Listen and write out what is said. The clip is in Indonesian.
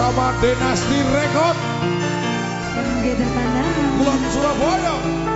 bersama Dinasti Rekod. Kulon Surabaya.